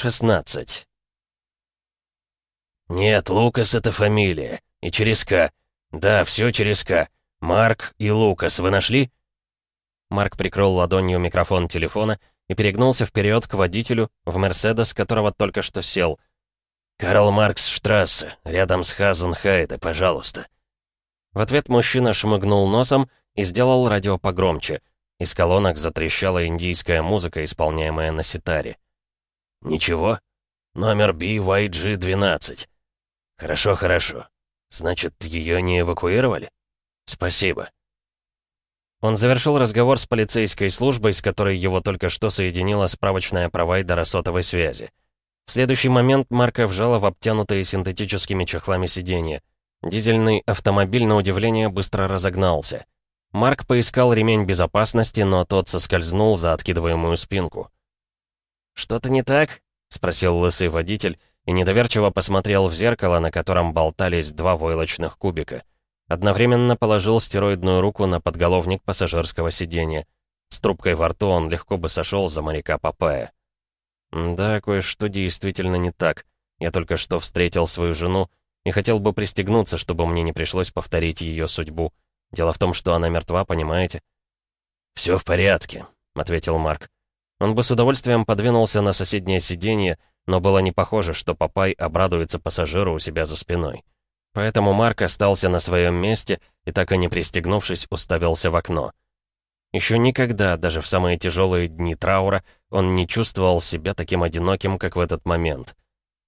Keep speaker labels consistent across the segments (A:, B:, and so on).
A: 16. «Нет, Лукас — это фамилия. И через «К». Да, все через «К». Марк и Лукас вы нашли?»
B: Марк прикрыл ладонью микрофон телефона и перегнулся вперед к водителю, в «Мерседес», которого только что сел.
A: «Карл Маркс Штрассе, рядом с Хазенхайде, пожалуйста».
B: В ответ мужчина шмыгнул носом и сделал радио погромче. Из колонок затрещала индийская музыка, исполняемая на ситаре.
A: «Ничего? Номер BYG-12. Хорошо, хорошо. Значит, ее не эвакуировали? Спасибо».
B: Он завершил разговор с полицейской службой, с которой его только что соединила справочная провайдера сотовой связи. В следующий момент Марка вжала в обтянутые синтетическими чехлами сиденья. Дизельный автомобиль, на удивление, быстро разогнался. Марк поискал ремень безопасности, но тот соскользнул за откидываемую спинку.
A: «Что-то не так?» — спросил лысый водитель и недоверчиво посмотрел в зеркало, на котором болтались два войлочных кубика.
B: Одновременно положил стероидную руку на подголовник пассажирского сиденья. С трубкой во рту он легко бы сошел за моряка Папая. «Да, кое-что действительно не так. Я только что встретил свою жену и хотел бы пристегнуться, чтобы мне не пришлось повторить ее судьбу. Дело в том, что она мертва, понимаете?»
A: «Все в порядке», — ответил Марк.
B: Он бы с удовольствием подвинулся на соседнее сиденье, но было не похоже, что Папай обрадуется пассажиру у себя за спиной. Поэтому Марк остался на своем месте и, так и не пристегнувшись, уставился в окно. Еще никогда, даже в самые тяжелые дни траура, он не чувствовал себя таким одиноким, как в этот момент.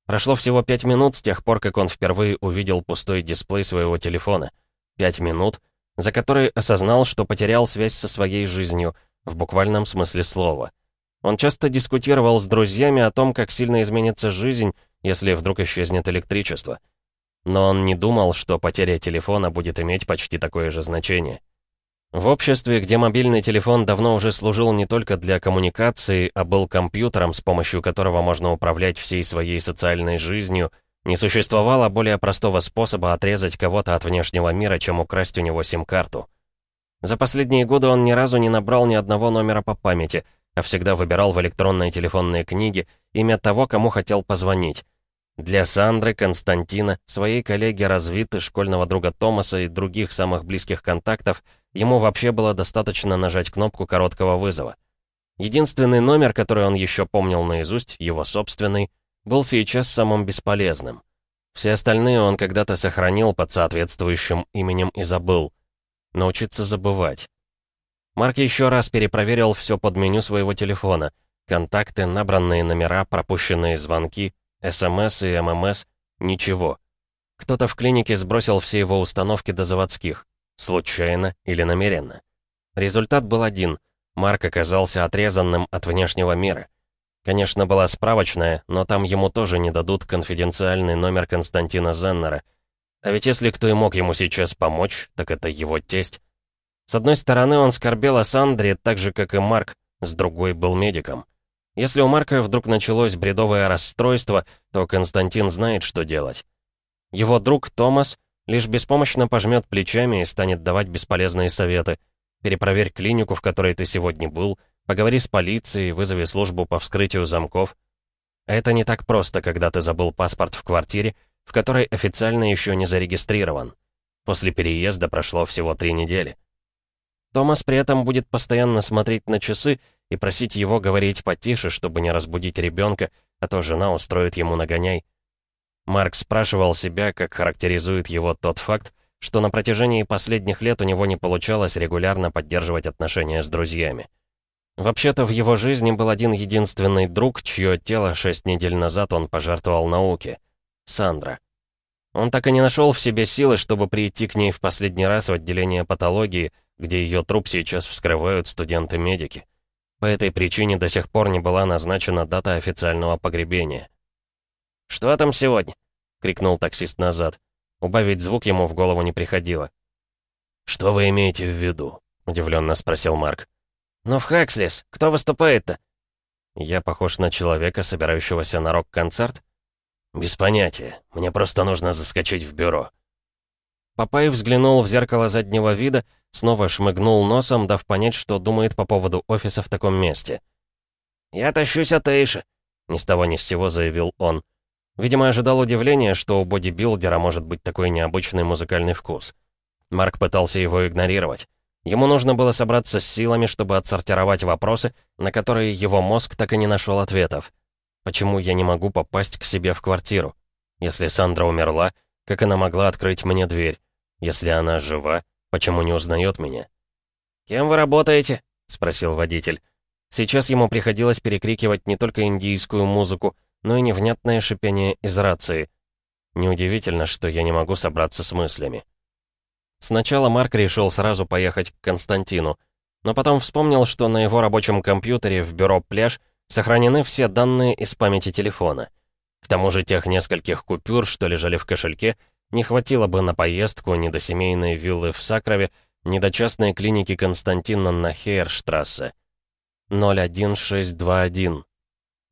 B: Прошло всего пять минут с тех пор, как он впервые увидел пустой дисплей своего телефона. Пять минут, за которые осознал, что потерял связь со своей жизнью, в буквальном смысле слова. Он часто дискутировал с друзьями о том, как сильно изменится жизнь, если вдруг исчезнет электричество — но он не думал, что потеря телефона будет иметь почти такое же значение. В обществе, где мобильный телефон давно уже служил не только для коммуникации, а был компьютером, с помощью которого можно управлять всей своей социальной жизнью, не существовало более простого способа отрезать кого-то от внешнего мира, чем украсть у него сим-карту. За последние годы он ни разу не набрал ни одного номера по памяти, а всегда выбирал в электронной телефонной книге имя того, кому хотел позвонить. Для Сандры, Константина, своей коллеги Развиты, школьного друга Томаса и других самых близких контактов ему вообще было достаточно нажать кнопку короткого вызова. Единственный номер, который он еще помнил наизусть, его собственный, был сейчас самым бесполезным. Все остальные он когда-то сохранил под соответствующим именем и забыл. Научиться забывать. Марк еще раз перепроверил все под меню своего телефона. Контакты, набранные номера, пропущенные звонки, СМС и ММС — ничего. Кто-то в клинике сбросил все его установки до заводских. Случайно или намеренно. Результат был один. Марк оказался отрезанным от внешнего мира. Конечно, была справочная, но там ему тоже не дадут конфиденциальный номер Константина Зеннера. А ведь если кто и мог ему сейчас помочь, так это его тесть. С одной стороны, он скорбел о Сандре, так же, как и Марк, с другой был медиком. Если у Марка вдруг началось бредовое расстройство, то Константин знает, что делать. Его друг Томас лишь беспомощно пожмет плечами и станет давать бесполезные советы. Перепроверь клинику, в которой ты сегодня был, поговори с полицией, вызови службу по вскрытию замков. Это не так просто, когда ты забыл паспорт в квартире, в которой официально еще не зарегистрирован. После переезда прошло всего три недели. Томас при этом будет постоянно смотреть на часы и просить его говорить потише, чтобы не разбудить ребенка, а то жена устроит ему нагоняй. Марк спрашивал себя, как характеризует его тот факт, что на протяжении последних лет у него не получалось регулярно поддерживать отношения с друзьями. Вообще-то в его жизни был один единственный друг, чье тело шесть недель назад он пожертвовал науке — Сандра. Он так и не нашел в себе силы, чтобы прийти к ней в последний раз в отделение патологии, где ее труп сейчас вскрывают студенты-медики. По этой причине до сих пор не была назначена дата официального погребения.
A: «Что там сегодня?» — крикнул таксист назад.
B: Убавить звук ему в голову не приходило.
A: «Что вы имеете в виду?» — удивленно спросил Марк.
B: «Ну в Хэкслис, кто выступает-то?»
A: «Я похож на человека, собирающегося на рок-концерт?» «Без понятия. Мне просто нужно заскочить в бюро».
B: Папай взглянул в зеркало заднего вида, снова шмыгнул носом, дав понять, что думает по поводу офиса в таком месте.
A: «Я тащусь от Эйши. ни с того ни с сего заявил он. Видимо, ожидал удивления, что у бодибилдера может быть такой необычный музыкальный вкус. Марк пытался его игнорировать. Ему нужно было собраться с силами, чтобы отсортировать вопросы, на которые его мозг так и не нашел ответов. Почему я не могу попасть к себе в квартиру? Если Сандра умерла, как она могла открыть мне дверь? Если она жива, почему не узнает меня?
B: «Кем вы работаете?»
A: — спросил водитель. Сейчас ему приходилось перекрикивать не только индийскую музыку, но и невнятное шипение из рации. Неудивительно, что я не могу собраться с мыслями. Сначала Марк решил сразу поехать к Константину, но потом вспомнил, что на его рабочем компьютере в бюро «Пляж» сохранены все данные из памяти телефона. К тому же тех нескольких купюр, что лежали в кошельке, не хватило бы на поездку ни до семейной виллы в Сакрове, ни до частной клиники Константина на Хейерштрассе. 01621.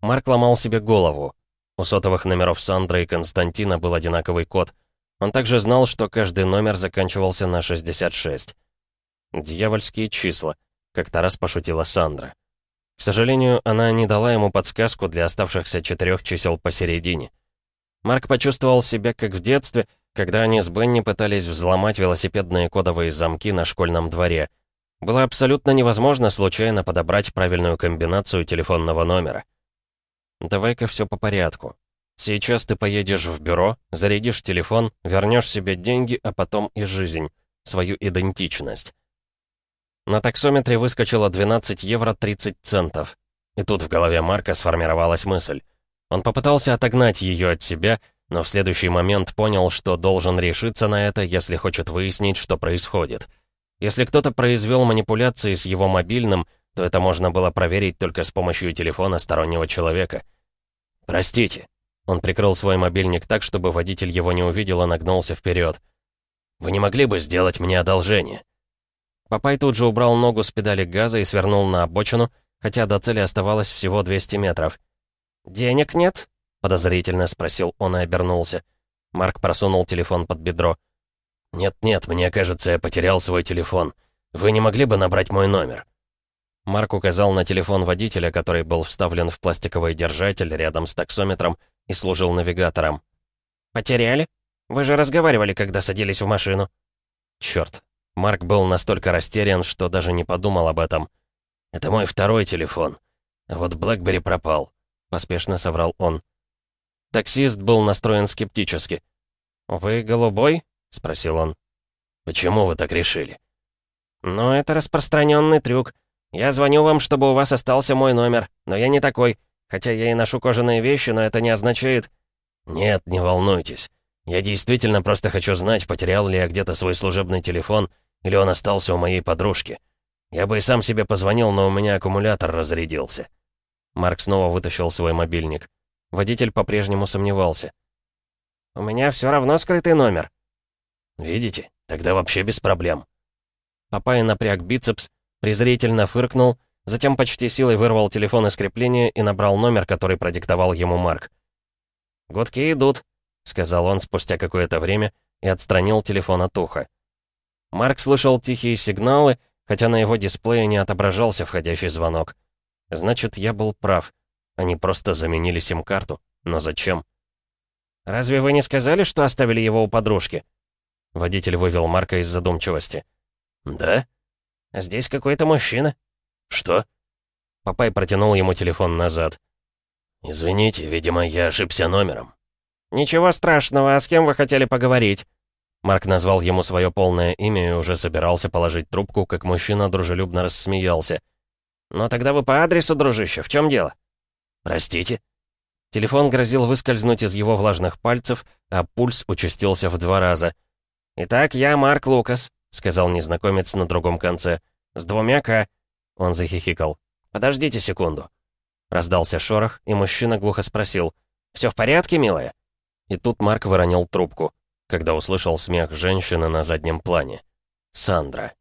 A: Марк ломал себе голову. У сотовых номеров Сандры и Константина был одинаковый код — он также знал, что каждый номер заканчивался на 66. «Дьявольские числа», — как-то раз пошутила Сандра. К сожалению, она не дала ему подсказку для оставшихся четырех чисел посередине. Марк почувствовал себя как в детстве, когда они с Бенни пытались взломать велосипедные кодовые замки на школьном дворе. Было абсолютно невозможно случайно подобрать правильную комбинацию телефонного номера. «Давай-ка все по порядку», Сейчас ты поедешь в бюро, зарядишь телефон, вернешь себе деньги, а потом и жизнь, свою идентичность. На таксометре выскочило 12 евро 30 центов. И тут в голове Марка сформировалась мысль. Он попытался отогнать ее от себя, но в следующий момент понял, что должен решиться на это, если хочет выяснить, что происходит. Если кто-то произвел манипуляции с его мобильным, то это можно было проверить только с помощью телефона стороннего человека. «Простите», он прикрыл свой мобильник так, чтобы водитель его не увидел и нагнулся вперед. «Вы не могли бы сделать мне одолжение?» Папай тут же убрал ногу с педали газа и свернул на обочину, хотя до цели оставалось всего 200 метров.
B: «Денег нет?»
A: — подозрительно спросил он и обернулся. Марк просунул телефон под бедро. «Нет-нет, мне кажется, я потерял свой телефон. Вы не могли бы набрать мой номер?» Марк указал на телефон водителя, который был вставлен в пластиковый держатель рядом с таксометром, и служил навигатором.
B: «Потеряли? Вы же разговаривали, когда садились в машину».
A: Черт, Марк был настолько растерян, что даже не подумал об этом. «Это мой второй телефон. Вот Блэкбери пропал», — поспешно соврал он. Таксист был настроен скептически.
B: «Вы голубой?» — спросил он.
A: «Почему вы так решили?»
B: «Ну, это распространенный трюк. Я звоню вам, чтобы у вас остался мой номер, но я не такой. Хотя я и ношу кожаные вещи, но это не означает...»
A: «Нет, не волнуйтесь. Я действительно просто хочу знать, потерял ли я где-то свой служебный телефон, или он остался у моей подружки. Я бы и сам себе позвонил, но у меня аккумулятор разрядился». Марк снова вытащил свой мобильник. Водитель по-прежнему сомневался.
B: «У меня все равно скрытый номер».
A: «Видите? Тогда вообще без проблем». Папай напряг бицепс, презрительно фыркнул — Затем почти силой вырвал телефон из крепления и набрал номер, который продиктовал ему Марк.
B: «Гудки идут», — сказал он спустя какое-то время и отстранил телефон от уха.
A: Марк слышал тихие сигналы, хотя на его дисплее не отображался входящий звонок. Значит, я был прав. Они просто заменили сим-карту. Но зачем?
B: «Разве вы не сказали, что оставили его у подружки?»
A: Водитель вывел Марка из задумчивости.
B: «Да? Здесь какой-то мужчина.
A: «Что?» Папай протянул ему телефон назад. «Извините, видимо, я ошибся номером».
B: «Ничего страшного, а с кем вы хотели поговорить?»
A: Марк назвал ему свое полное имя и уже собирался положить трубку, как мужчина дружелюбно рассмеялся.
B: «Но тогда вы по адресу, дружище, в чем дело?»
A: «Простите?» Телефон грозил выскользнуть из его влажных пальцев, а пульс участился в два раза.
B: «Итак, я Марк Лукас», — сказал незнакомец на другом конце. «С двумя «К».
A: Он захихикал.
B: «Подождите секунду».
A: Раздался шорох, и мужчина глухо спросил.
B: «Все в порядке, милая?»
A: И тут Марк выронил трубку, когда услышал смех женщины на заднем плане. Сандра.